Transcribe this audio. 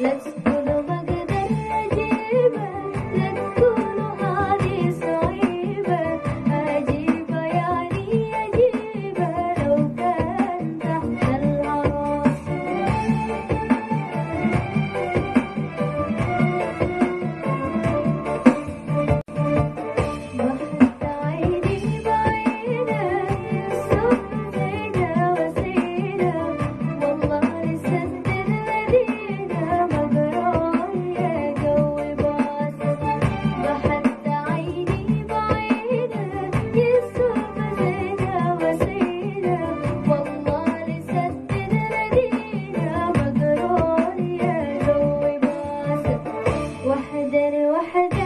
Let's go. وحدر وحدر